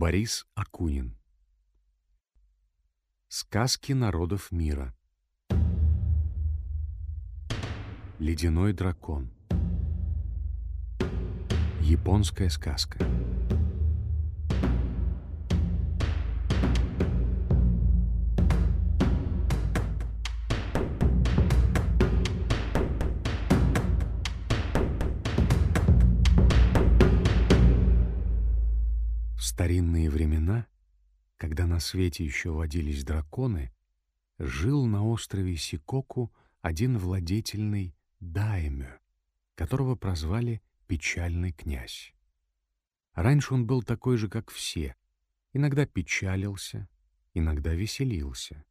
Борис Акунин. Сказки народов мира. Ледяной дракон. Японская сказка старинные времена, когда на свете еще водились драконы, жил на острове Сикоку один владетельный даймё, которого прозвали Печальный князь. Раньше он был такой же, как все, иногда печалился, иногда веселился.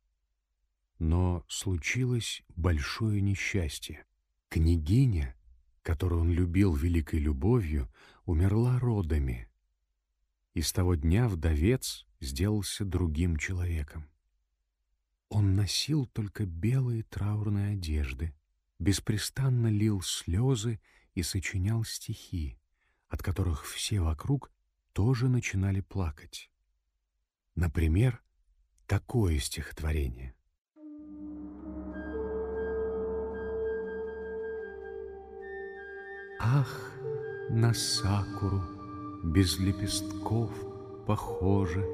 Но случилось большое несчастье. Княгиня, которую он любил великой любовью, умерла родами — и с того дня вдовец сделался другим человеком. Он носил только белые траурные одежды, беспрестанно лил слезы и сочинял стихи, от которых все вокруг тоже начинали плакать. Например, такое стихотворение. Ах, на сакуру без лепестков похоже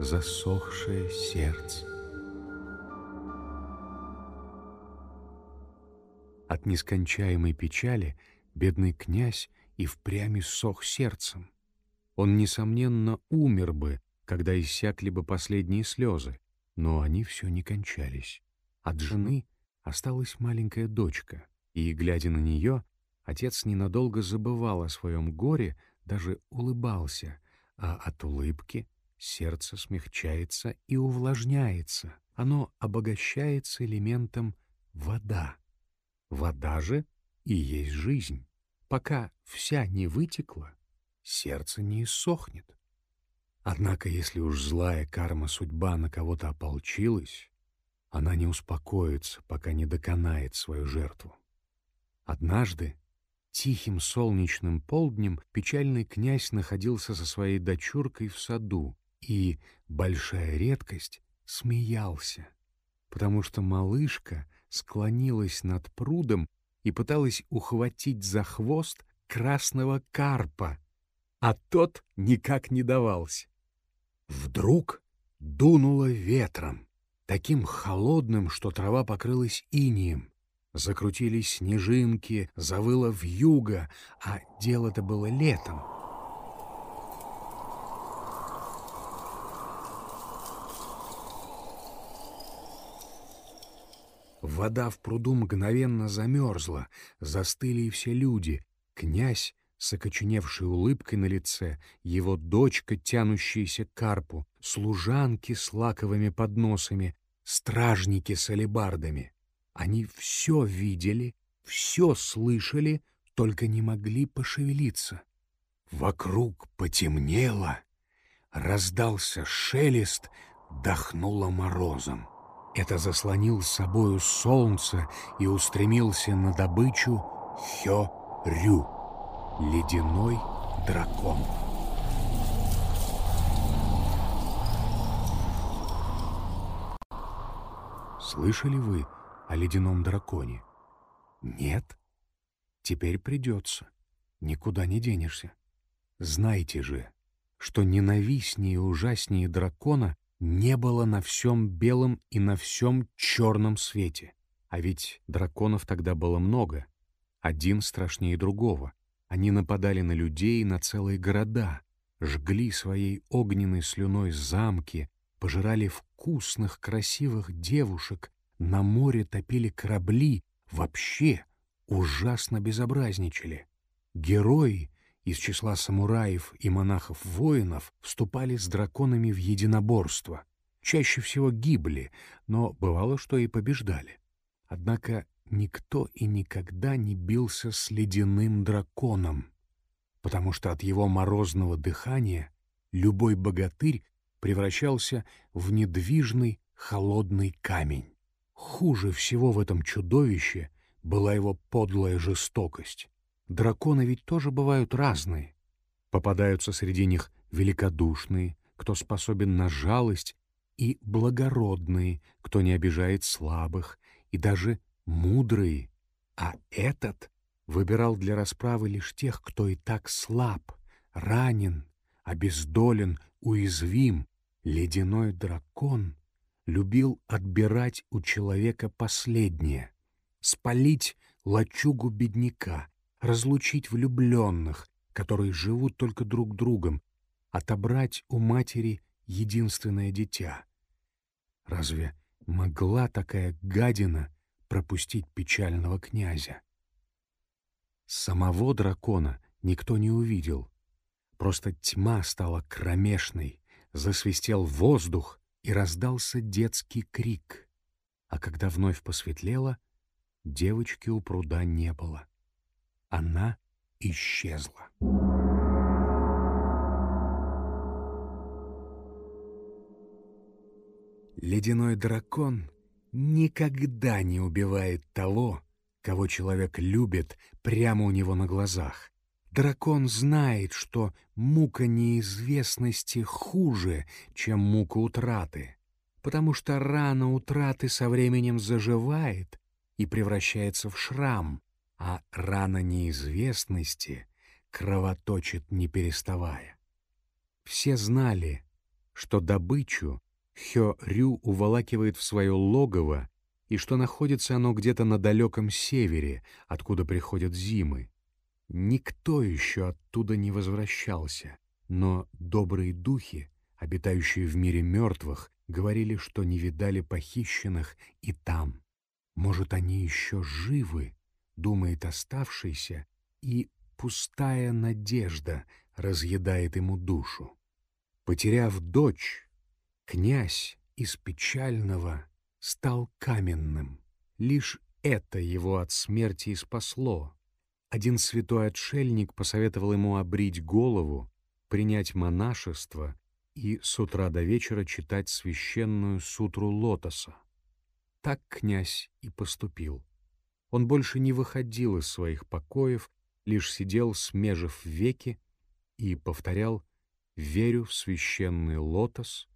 засохшее сердце. От нескончаемой печали бедный князь и впрямь сох сердцем. Он, несомненно, умер бы, когда иссякли бы последние слезы, но они все не кончались. От жены осталась маленькая дочка, и, глядя на нее, отец ненадолго забывал о своем горе, даже улыбался, а от улыбки сердце смягчается и увлажняется. Оно обогащается элементом вода. Вода же и есть жизнь. Пока вся не вытекла, сердце не иссохнет. Однако, если уж злая карма судьба на кого-то ополчилась, она не успокоится, пока не доконает свою жертву. Однажды Тихим солнечным полднем печальный князь находился со своей дочуркой в саду и, большая редкость, смеялся, потому что малышка склонилась над прудом и пыталась ухватить за хвост красного карпа, а тот никак не давался. Вдруг дунуло ветром, таким холодным, что трава покрылась инием. Закрутились снежинки, завыло вьюга, а дело-то было летом. Вода в пруду мгновенно замерзла, застыли и все люди. Князь с окоченевшей улыбкой на лице, его дочка, тянущаяся к карпу, служанки с лаковыми подносами, стражники с алебардами. Они все видели, все слышали, только не могли пошевелиться. Вокруг потемнело, раздался шелест, дохнуло морозом. Это заслонил с собою солнце и устремился на добычу Хё-Рю, ледяной дракон. Слышали вы о ледяном драконе? Нет? Теперь придется. Никуда не денешься. Знайте же, что ненавистнее и ужаснее дракона не было на всем белом и на всем черном свете. А ведь драконов тогда было много. Один страшнее другого. Они нападали на людей на целые города, жгли своей огненной слюной замки, пожирали вкусных, красивых девушек на море топили корабли, вообще ужасно безобразничали. Герои из числа самураев и монахов-воинов вступали с драконами в единоборство. Чаще всего гибли, но бывало, что и побеждали. Однако никто и никогда не бился с ледяным драконом, потому что от его морозного дыхания любой богатырь превращался в недвижный холодный камень. Хуже всего в этом чудовище была его подлая жестокость. Драконы ведь тоже бывают разные. Попадаются среди них великодушные, кто способен на жалость, и благородные, кто не обижает слабых, и даже мудрые. А этот выбирал для расправы лишь тех, кто и так слаб, ранен, обездолен, уязвим. Ледяной дракон любил отбирать у человека последнее, спалить лачугу бедняка, разлучить влюбленных, которые живут только друг другом, отобрать у матери единственное дитя. Разве могла такая гадина пропустить печального князя? Самого дракона никто не увидел. Просто тьма стала кромешной, засвистел воздух и раздался детский крик. А когда вновь посветлело, девочки у пруда не было. Она исчезла. Ледяной дракон никогда не убивает того, кого человек любит прямо у него на глазах. Дракон знает, что мука неизвестности хуже, чем мука утраты, потому что рана утраты со временем заживает и превращается в шрам, а рана неизвестности кровоточит не переставая. Все знали, что добычу Хё-Рю уволакивает в свое логово и что находится оно где-то на далеком севере, откуда приходят зимы. Никто еще оттуда не возвращался, но добрые духи, обитающие в мире мертвых, говорили, что не видали похищенных и там. Может, они еще живы, думает оставшийся, и пустая надежда разъедает ему душу. Потеряв дочь, Князь из печального стал каменным. Лишь это его от смерти и спасло. Один святой отшельник посоветовал ему обрить голову, принять монашество и с утра до вечера читать священную сутру лотоса. Так князь и поступил. Он больше не выходил из своих покоев, лишь сидел, смежив веки, и повторял «Верю в священный лотос»,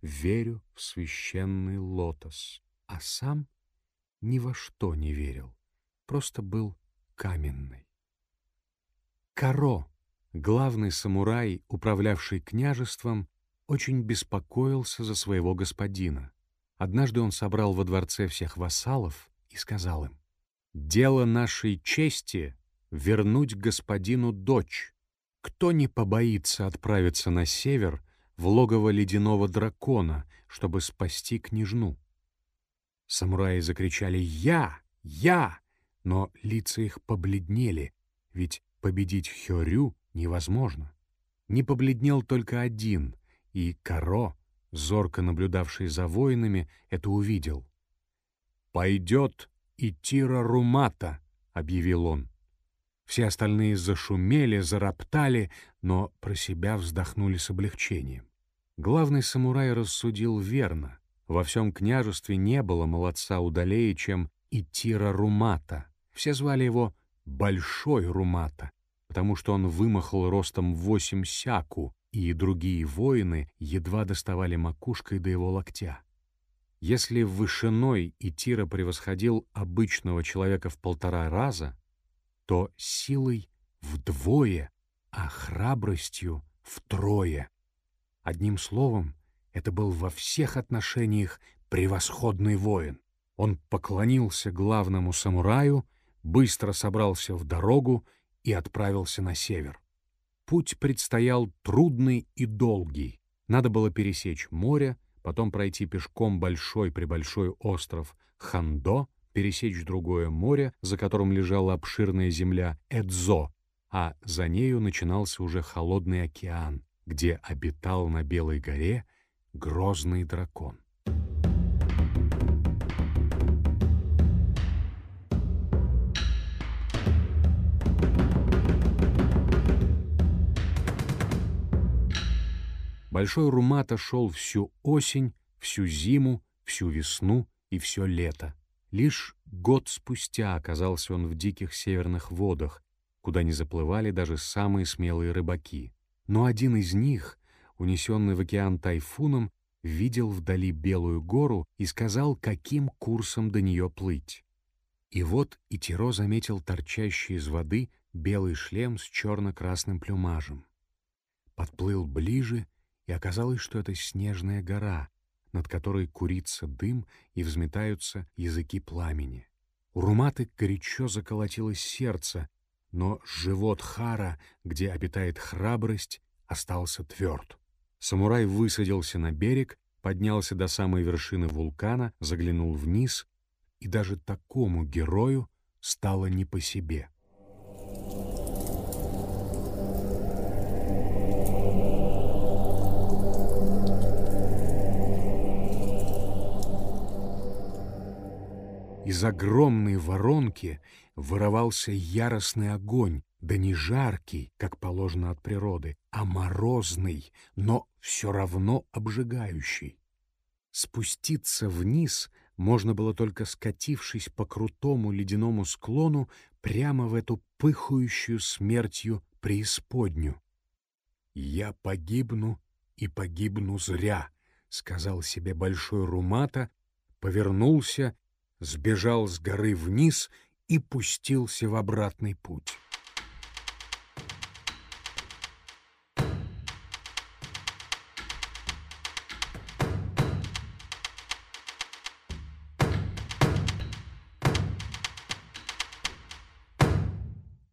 верю в священный лотос, а сам ни во что не верил, просто был каменный. Каро, главный самурай, управлявший княжеством, очень беспокоился за своего господина. Однажды он собрал во дворце всех вассалов и сказал им, «Дело нашей чести — вернуть господину дочь. Кто не побоится отправиться на север в логово ледяного дракона, чтобы спасти княжну. Самураи закричали «Я! Я!», но лица их побледнели, ведь победить Хёрю невозможно. Не побледнел только один, и Каро, зорко наблюдавший за воинами, это увидел. «Пойдет и Тира Румата», — объявил он. Все остальные зашумели, зароптали, но про себя вздохнули с облегчением. Главный самурай рассудил верно. Во всем княжестве не было молодца удалее, чем Итира Румата. Все звали его «Большой Румата», потому что он вымахал ростом восемь сяку, и другие воины едва доставали макушкой до его локтя. Если вышиной Итира превосходил обычного человека в полтора раза, то силой вдвое, а храбростью втрое. Одним словом, это был во всех отношениях превосходный воин. Он поклонился главному самураю, быстро собрался в дорогу и отправился на север. Путь предстоял трудный и долгий. Надо было пересечь море, потом пройти пешком большой-пребольшой остров Хандо, пересечь другое море, за которым лежала обширная земля Эдзо, а за нею начинался уже холодный океан, где обитал на Белой горе грозный дракон. Большой Румата шел всю осень, всю зиму, всю весну и все лето. Лишь год спустя оказался он в диких северных водах, куда не заплывали даже самые смелые рыбаки. но один из них, унесенный в океан тайфуном, видел вдали Белую гору и сказал, каким курсом до нее плыть. И вот Итиро заметил торчащий из воды белый шлем с черно-красным плюмажем. Подплыл ближе, и оказалось, что это снежная гора, над которой курится дым и взметаются языки пламени. У Руматы горячо заколотилось сердце, но живот Хара, где обитает храбрость, остался тверд. Самурай высадился на берег, поднялся до самой вершины вулкана, заглянул вниз, и даже такому герою стало не по себе. Из огромной воронки вырывался яростный огонь, да не жаркий, как положено от природы, а морозный, но все равно обжигающий. Спуститься вниз можно было только скатившись по крутому ледяному склону прямо в эту пыхающую смертью преисподню. «Я погибну и погибну зря», — сказал себе большой Румата, повернулся сбежал с горы вниз и пустился в обратный путь.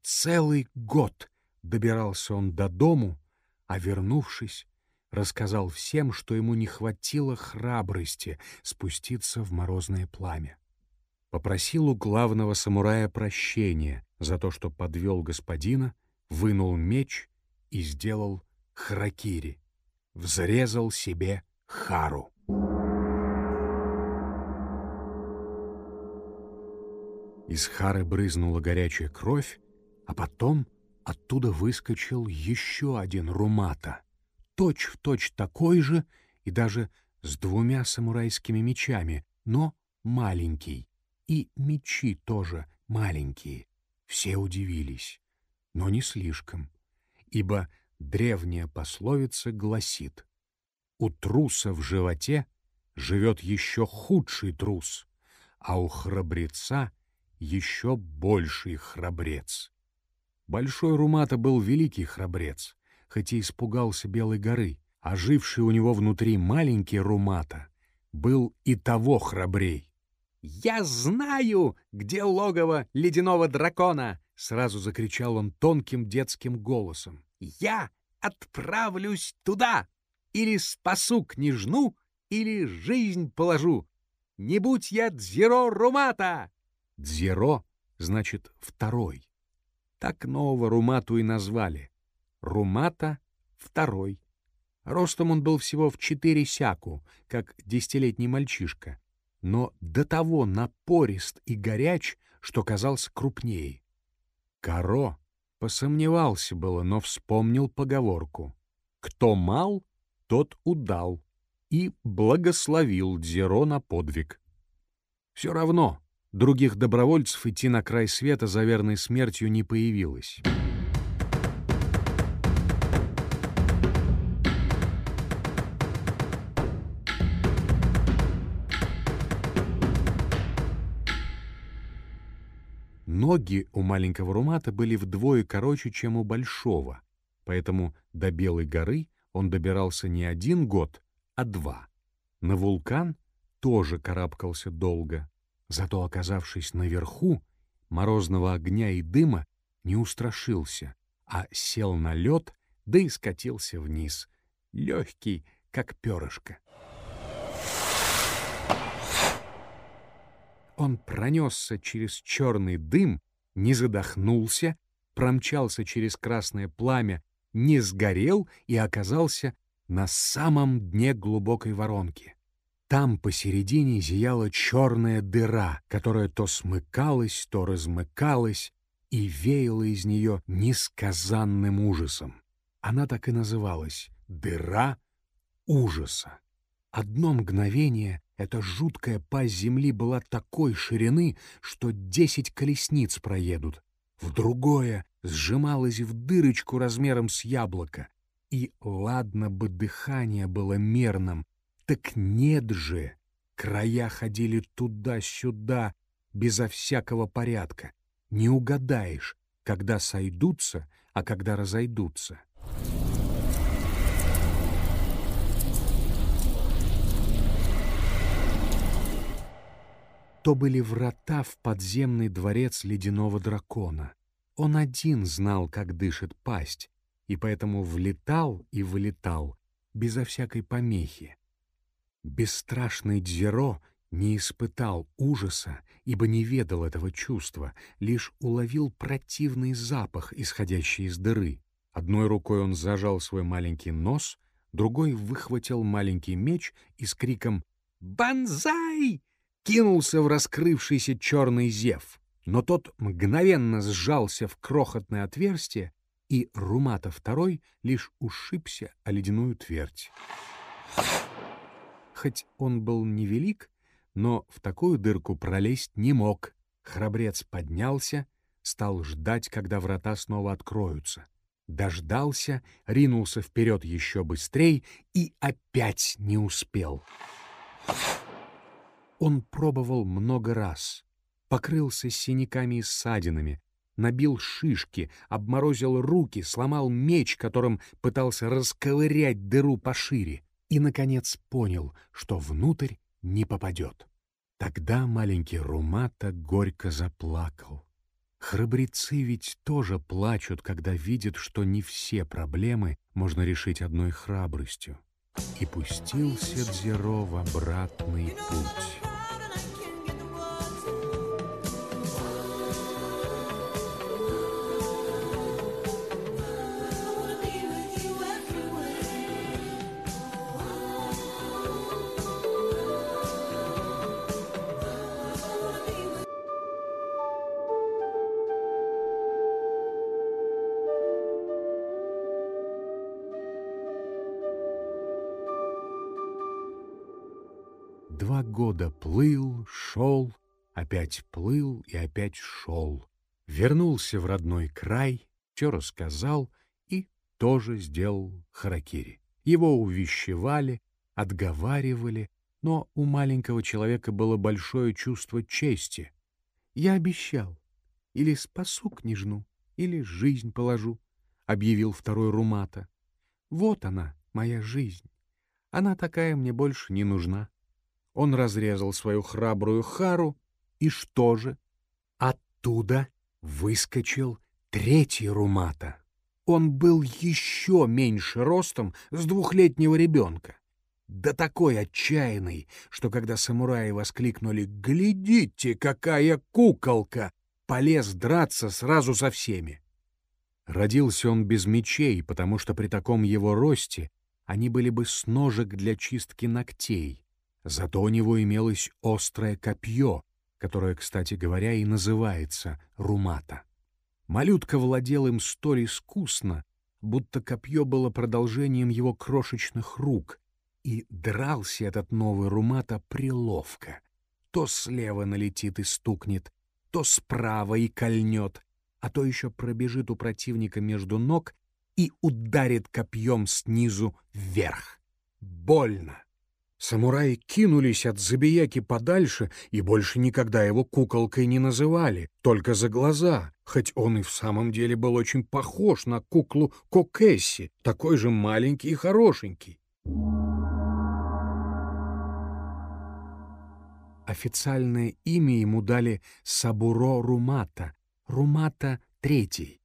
Целый год добирался он до дому, а, вернувшись, рассказал всем, что ему не хватило храбрости спуститься в морозное пламя попросил у главного самурая прощения за то, что подвел господина, вынул меч и сделал харакири, взрезал себе хару. Из хары брызнула горячая кровь, а потом оттуда выскочил еще один румата, точь-в-точь точь такой же и даже с двумя самурайскими мечами, но маленький, и мечи тоже маленькие. Все удивились, но не слишком, ибо древняя пословица гласит «У труса в животе живет еще худший трус, а у храбреца еще больший храбрец». Большой Румата был великий храбрец, хоть и испугался Белой горы, а живший у него внутри маленький Румата был и того храбрей. «Я знаю, где логово ледяного дракона!» — сразу закричал он тонким детским голосом. «Я отправлюсь туда! Или спасу княжну, или жизнь положу! Не будь я Дзиро Румата!» «Дзиро» значит «второй». Так нового Румату и назвали. Румата — второй. Ростом он был всего в четыре сяку, как десятилетний мальчишка но до того напорист и горяч, что казался крупнее. Каро посомневался было, но вспомнил поговорку «Кто мал, тот удал» и благословил Дзеро на подвиг. Все равно других добровольцев идти на край света за верной смертью не появилось. Ноги у маленького Румата были вдвое короче, чем у большого, поэтому до Белой горы он добирался не один год, а два. На вулкан тоже карабкался долго, зато, оказавшись наверху, морозного огня и дыма не устрашился, а сел на лед, да и скатился вниз, легкий, как перышко. Он пронесся через черный дым, не задохнулся, промчался через красное пламя, не сгорел и оказался на самом дне глубокой воронки. Там посередине зияла черная дыра, которая то смыкалась, то размыкалась и веяла из нее несказанным ужасом. Она так и называлась — «дыра ужаса». Одно мгновение эта жуткая пасть земли была такой ширины, что десять колесниц проедут. В другое сжималась в дырочку размером с яблоко, И ладно бы дыхание было мерным, так нет же. Края ходили туда-сюда, безо всякого порядка. Не угадаешь, когда сойдутся, а когда разойдутся. То были врата в подземный дворец ледяного дракона. Он один знал, как дышит пасть, и поэтому влетал и вылетал безо всякой помехи. Бесстрашный Дзеро не испытал ужаса, ибо не ведал этого чувства, лишь уловил противный запах, исходящий из дыры. Одной рукой он зажал свой маленький нос, другой выхватил маленький меч и с криком «Бонзай!» Кинулся в раскрывшийся черный зев. Но тот мгновенно сжался в крохотное отверстие, и Румата второй лишь ушибся о ледяную твердь. Хоть он был невелик, но в такую дырку пролезть не мог. Храбрец поднялся, стал ждать, когда врата снова откроются. Дождался, ринулся вперед еще быстрей и опять не успел. Он пробовал много раз, покрылся синяками и ссадинами, набил шишки, обморозил руки, сломал меч, которым пытался расковырять дыру пошире и, наконец, понял, что внутрь не попадет. Тогда маленький Румата горько заплакал. Храбрецы ведь тоже плачут, когда видят, что не все проблемы можно решить одной храбростью. И пустился Дзеро в обратный путь. Два года плыл, шел, опять плыл и опять шел. Вернулся в родной край, все рассказал и тоже сделал харакири. Его увещевали, отговаривали, но у маленького человека было большое чувство чести. «Я обещал. Или спасу княжну, или жизнь положу», — объявил второй Румата. «Вот она, моя жизнь. Она такая мне больше не нужна». Он разрезал свою храбрую хару, и что же? Оттуда выскочил третий румата. Он был еще меньше ростом с двухлетнего ребенка. Да такой отчаянный, что когда самураи воскликнули «Глядите, какая куколка!» полез драться сразу со всеми. Родился он без мечей, потому что при таком его росте они были бы с ножек для чистки ногтей. Зато у него имелось острое копье, которое, кстати говоря, и называется румата. Малютка владел им столь искусно, будто копье было продолжением его крошечных рук, и дрался этот новый румата приловко. То слева налетит и стукнет, то справа и кольнет, а то еще пробежит у противника между ног и ударит копьем снизу вверх. Больно! Самураи кинулись от забияки подальше и больше никогда его куколкой не называли, только за глаза, хоть он и в самом деле был очень похож на куклу Кокесси, такой же маленький и хорошенький. Официальное имя ему дали Сабуро Румата, Румата Третий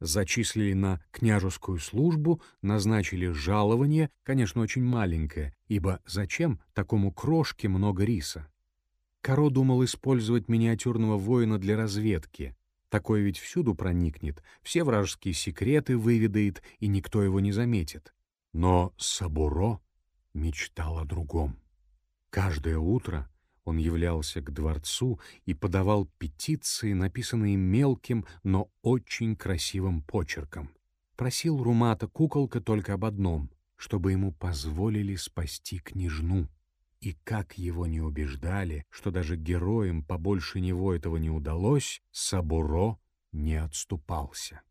зачислили на княжескую службу, назначили жалование, конечно, очень маленькое, ибо зачем такому крошке много риса? Каро думал использовать миниатюрного воина для разведки. Такой ведь всюду проникнет, все вражеские секреты выведает, и никто его не заметит. Но Сабуро мечтал о другом. Каждое утро он являлся к дворцу и подавал петиции, написанные мелким, но очень красивым почерком. Просил Румата куколка только об одном — чтобы ему позволили спасти княжну. И как его не убеждали, что даже героям побольше него этого не удалось, Сабуро не отступался.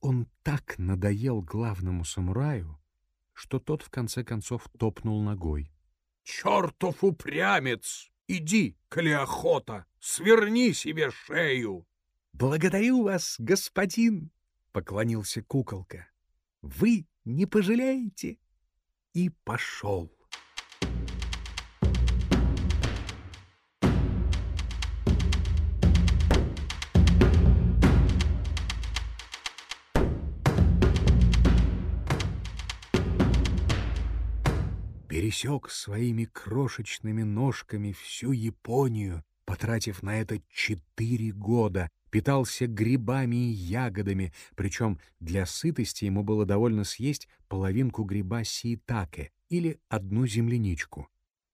Он так надоел главному самураю, что тот в конце концов топнул ногой. «Чертов упрямец! Иди, коли охота, сверни себе шею!» «Благодарю вас, господин!» — поклонился куколка. «Вы не пожалеете!» И пошел. Пересек своими крошечными ножками всю Японию, потратив на это четыре года, питался грибами и ягодами, причем для сытости ему было довольно съесть половинку гриба сиитаке или одну земляничку.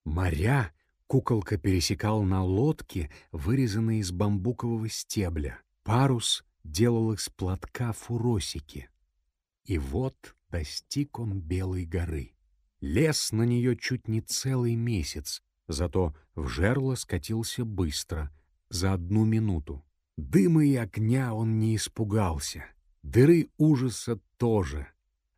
Моря куколка пересекал на лодке, вырезанной из бамбукового стебля. Парус делал из платка фуросики. И вот достиг он Белой горы. Лес на нее чуть не целый месяц, зато в жерло скатился быстро, за одну минуту. Дыма и огня он не испугался, дыры ужаса тоже.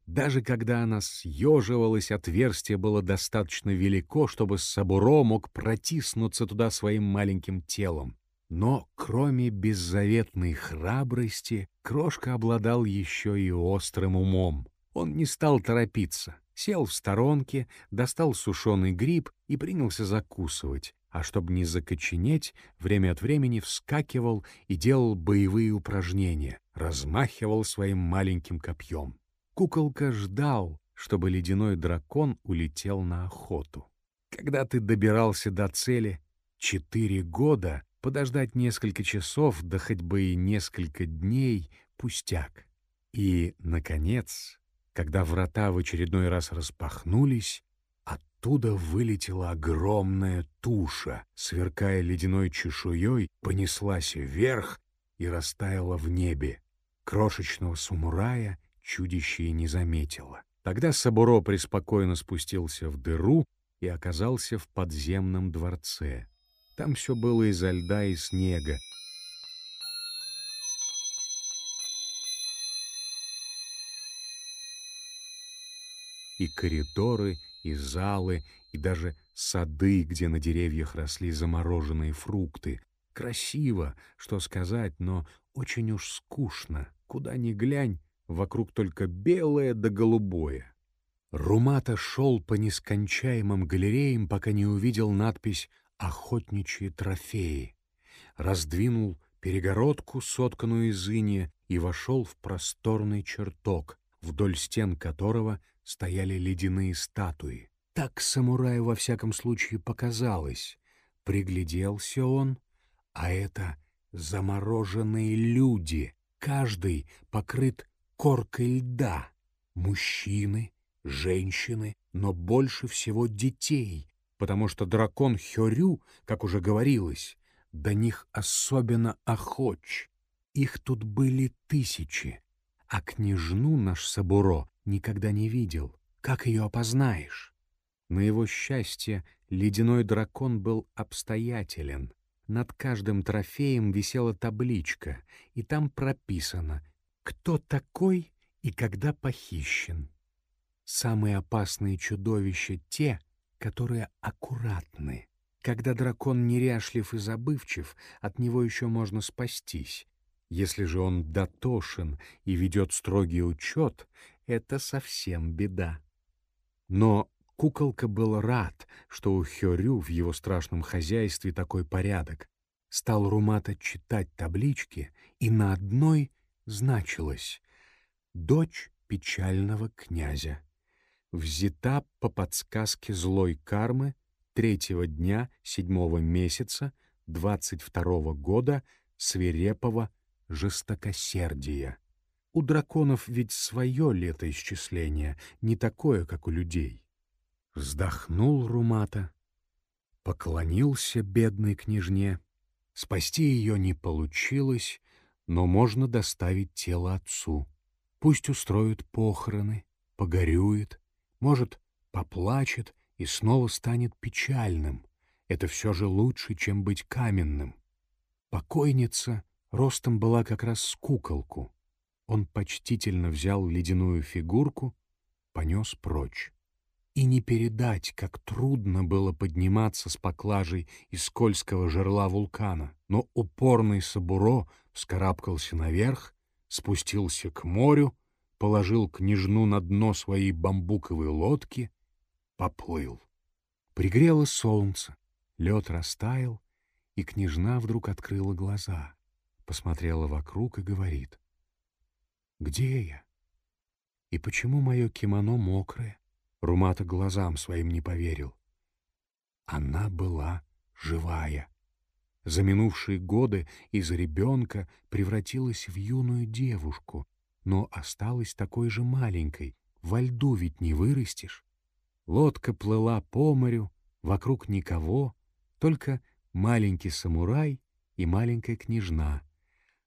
Даже когда она съеживалась, отверстие было достаточно велико, чтобы Сабуро мог протиснуться туда своим маленьким телом. Но кроме беззаветной храбрости, Крошка обладал еще и острым умом. Он не стал торопиться сел в сторонке, достал сушеный гриб и принялся закусывать, а чтобы не закоченеть, время от времени вскакивал и делал боевые упражнения, размахивал своим маленьким копьем. Куколка ждал, чтобы ледяной дракон улетел на охоту. Когда ты добирался до цели четыре года, подождать несколько часов, да хоть бы и несколько дней — пустяк. И, наконец, когда врата в очередной раз распахнулись, оттуда вылетела огромная туша, сверкая ледяной чешуей, понеслась вверх и растаяла в небе. Крошечного самурая чудище и не заметило. Тогда Сабуро преспокойно спустился в дыру и оказался в подземном дворце. Там все было изо льда и снега, и коридоры, и залы, и даже сады, где на деревьях росли замороженные фрукты. Красиво, что сказать, но очень уж скучно. Куда ни глянь, вокруг только белое да голубое. Румата шел по нескончаемым галереям, пока не увидел надпись «Охотничьи трофеи». Раздвинул перегородку, сотканную из иния, и вошел в просторный чертог, вдоль стен которого стояли ледяные статуи. Так самураю во всяком случае показалось. Пригляделся он, а это замороженные люди, каждый покрыт коркой льда. Мужчины, женщины, но больше всего детей, потому что дракон Хёрю, как уже говорилось, до них особенно охоч. Их тут были тысячи, а княжну наш Сабуро никогда не видел. Как ее опознаешь? На его счастье ледяной дракон был обстоятелен. Над каждым трофеем висела табличка, и там прописано, кто такой и когда похищен. Самые опасные чудовища — те, которые аккуратны. Когда дракон неряшлив и забывчив, от него еще можно спастись. Если же он дотошен и ведет строгий учет, это совсем беда. Но куколка был рад, что у Хёрю в его страшном хозяйстве такой порядок. Стал Румата читать таблички, и на одной значилось «Дочь печального князя». Взята по подсказке злой кармы третьего дня седьмого месяца двадцать второго года свирепого жестокосердия. У драконов ведь свое летоисчисление, не такое, как у людей. Вздохнул Румата, поклонился бедной княжне. Спасти ее не получилось, но можно доставить тело отцу. Пусть устроит похороны, погорюет, может, поплачет и снова станет печальным. Это все же лучше, чем быть каменным. Покойница ростом была как раз с куколку. Он почтительно взял ледяную фигурку, понес прочь. И не передать, как трудно было подниматься с поклажей из скользкого жерла вулкана, но упорный Сабуро вскарабкался наверх, спустился к морю, положил княжну на дно своей бамбуковой лодки, поплыл. Пригрело солнце, лед растаял, и княжна вдруг открыла глаза, посмотрела вокруг и говорит, «Где я? И почему мое кимоно мокрое?» Румата глазам своим не поверил. Она была живая. За минувшие годы из ребенка превратилась в юную девушку, но осталась такой же маленькой. Во льду ведь не вырастешь. Лодка плыла по морю, вокруг никого, только маленький самурай и маленькая княжна.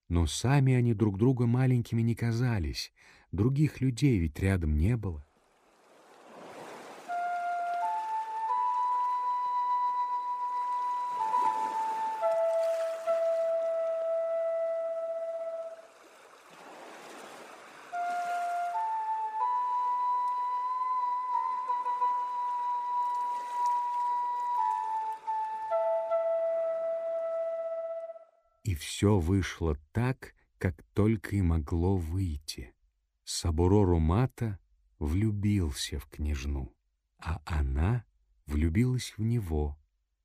Но сами они друг друга маленькими не казались, других людей ведь рядом не было. И все вышло так, как только и могло выйти. Сабуро Румата влюбился в княжну, а она влюбилась в него,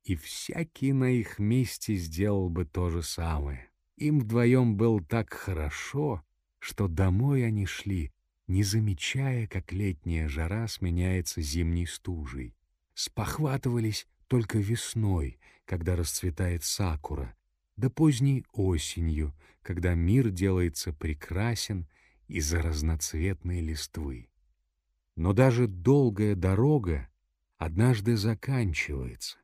и всякий на их месте сделал бы то же самое. Им вдвоем было так хорошо, что домой они шли, не замечая, как летняя жара сменяется зимней стужей. Спохватывались только весной, когда расцветает сакура, да поздней осенью, когда мир делается прекрасен из-за разноцветной листвы. Но даже долгая дорога однажды заканчивается.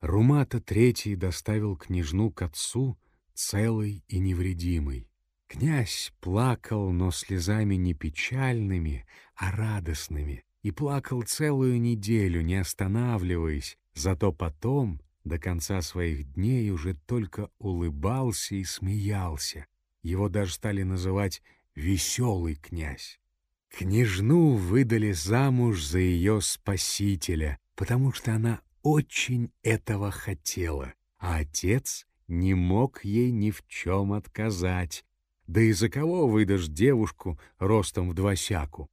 Румата Третий доставил княжну к отцу целой и невредимой. Князь плакал, но слезами не печальными, а радостными, и плакал целую неделю, не останавливаясь, зато потом до конца своих дней уже только улыбался и смеялся. Его даже стали называть «веселый князь». Княжну выдали замуж за ее спасителя, потому что она очень этого хотела, а отец не мог ей ни в чем отказать. Да и за кого выдашь девушку ростом в двосяку?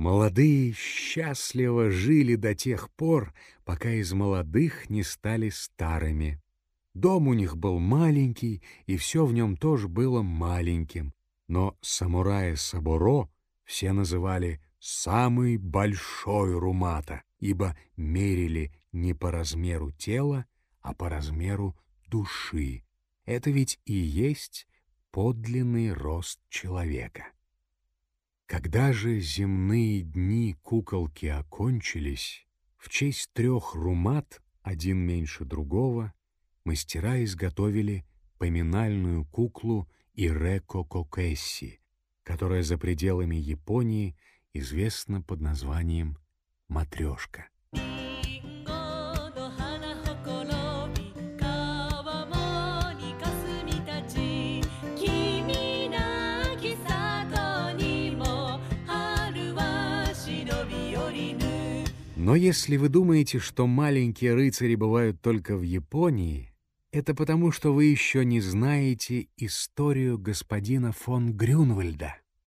Молодые счастливо жили до тех пор, пока из молодых не стали старыми. Дом у них был маленький, и все в нем тоже было маленьким, но самурая Сабуро все называли «самый большой румата», ибо мерили не по размеру тела, а по размеру души. Это ведь и есть подлинный рост человека. Когда же земные дни куколки окончились, в честь трех румат, один меньше другого, мастера изготовили поминальную куклу Иреко Кокесси, которая за пределами Японии известна под названием «матрешка». Но если вы думаете, что маленькие рыцари бывают только в Японии, это потому, что вы еще не знаете историю господина фон Грюнвальда.